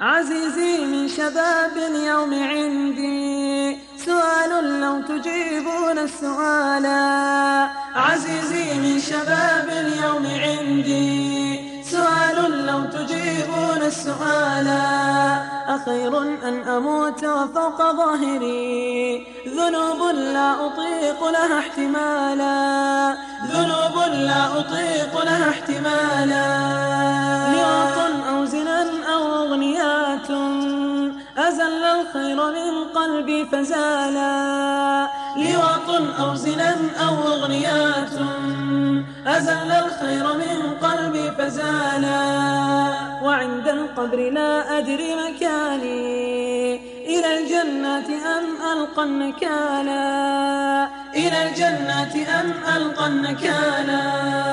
عزيزي من شباب اليوم عندي سؤال لو تجيبون السؤال. عزيزي من شباب اليوم عندي سؤال لو تجيبون السؤال. أخير أن أموت وفوق ظاهري ذنوب لا أطيق لها احتمالا. ذنوب لا أطيق لها احتمالا. أزل الخير من قلبي فزالا لواط أو زنا أو أغنيات أزل الخير من قلبي فزالا وعند القبر لا أدري مكاني. إلى الجنة أم ألقى النكالا. إلى الجنة أم ألقى النكالا.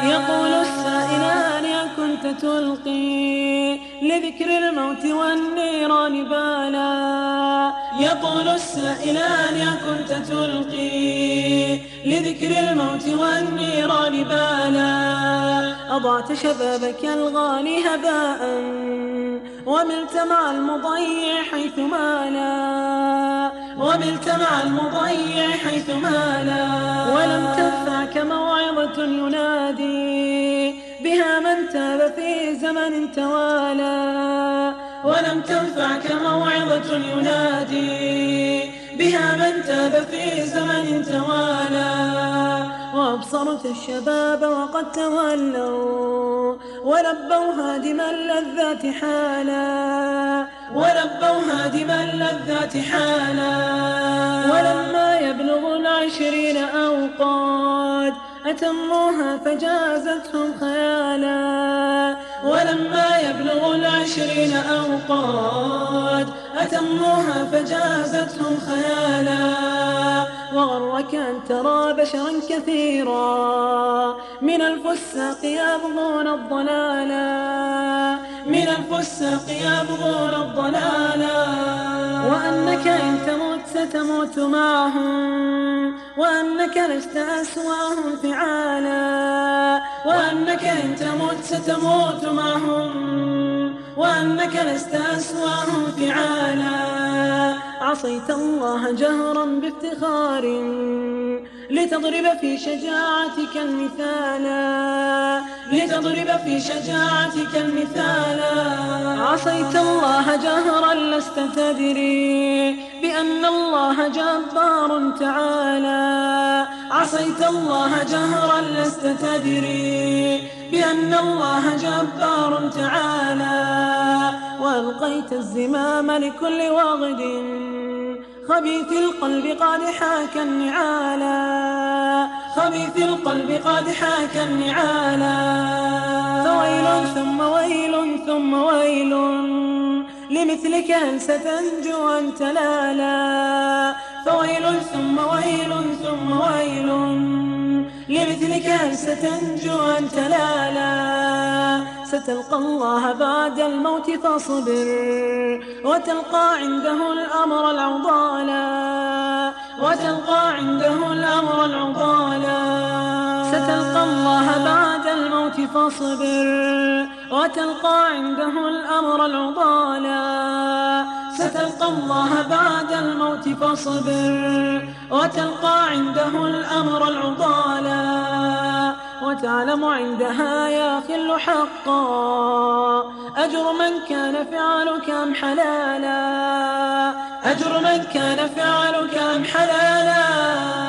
يقول السائلان أكنت تلقي. لذكر الموت والنيران بالا. يقول السائلان أكنت تلقي. لذكر الموت والنيران بالا. أضعت شبابك الغالي هباء. وملت مع المضيع حيث مالا. وملت مع المضيع حيث مالا. ولم تنفعك موعظة ينادي. تاب في زمن توالى ولم تنفعك موعظة ينادي بها من تاب في زمن توالى وأبصرت الشباب وقد تولوا ولبوا هادم اللذات حالا ولبوا هادم اللذات حالا ولما يبلغ العشرين أوقات أتموها فجازتهم خيالا. ولما يبلغ العشرين أوقات أتموها فجازتهم خيالا. وغرك أن ترى بشرا كثيرا. من الفساق يبغون الضلالا. من الفساق يبغون الضلالا. وأنك إن تموت ستموت معهم. وأنك لست أسوأهم فعالا وأنك إن تموت ستموت معهم وأنك لست أسوأهم فعالا. عصيت الله جهرا بافتخار لتضرب في شجاعتك المثالا لتضرب في شجاعتك المثالا. عصيت الله جهرا لست تدري بأن الله جبار تعالى. عصيت الله جهرا لست تدري بأن الله جبار تعالى. وألقيت الزمام لكل واغد. خبيث القلب قد حاك النعالا. خبيث القلب قد حاك النعالا. فويل ثم ويل ثم ويل. لمثلك هل ستنجو أنت لا لا فويل ثم ويل ثم ويل. لمثلك هل ستنجو أنت لا لا ستلقى الله بعد الموت فاصبر. وتلقى عنده الأمر العضالا. وتلقى عنده الأمر العضالا. ستلقى الله بعد الموت فاصبر وتلقى عنده الأمر العضالا. ستلقى الله بعد الموت فاصبر وتلقى عنده الأمر العضالا. وتعلم عندها يا خل حقا أجر من كان فعلك أم حلالا؟ أجر من كان فعلك أم حلالا؟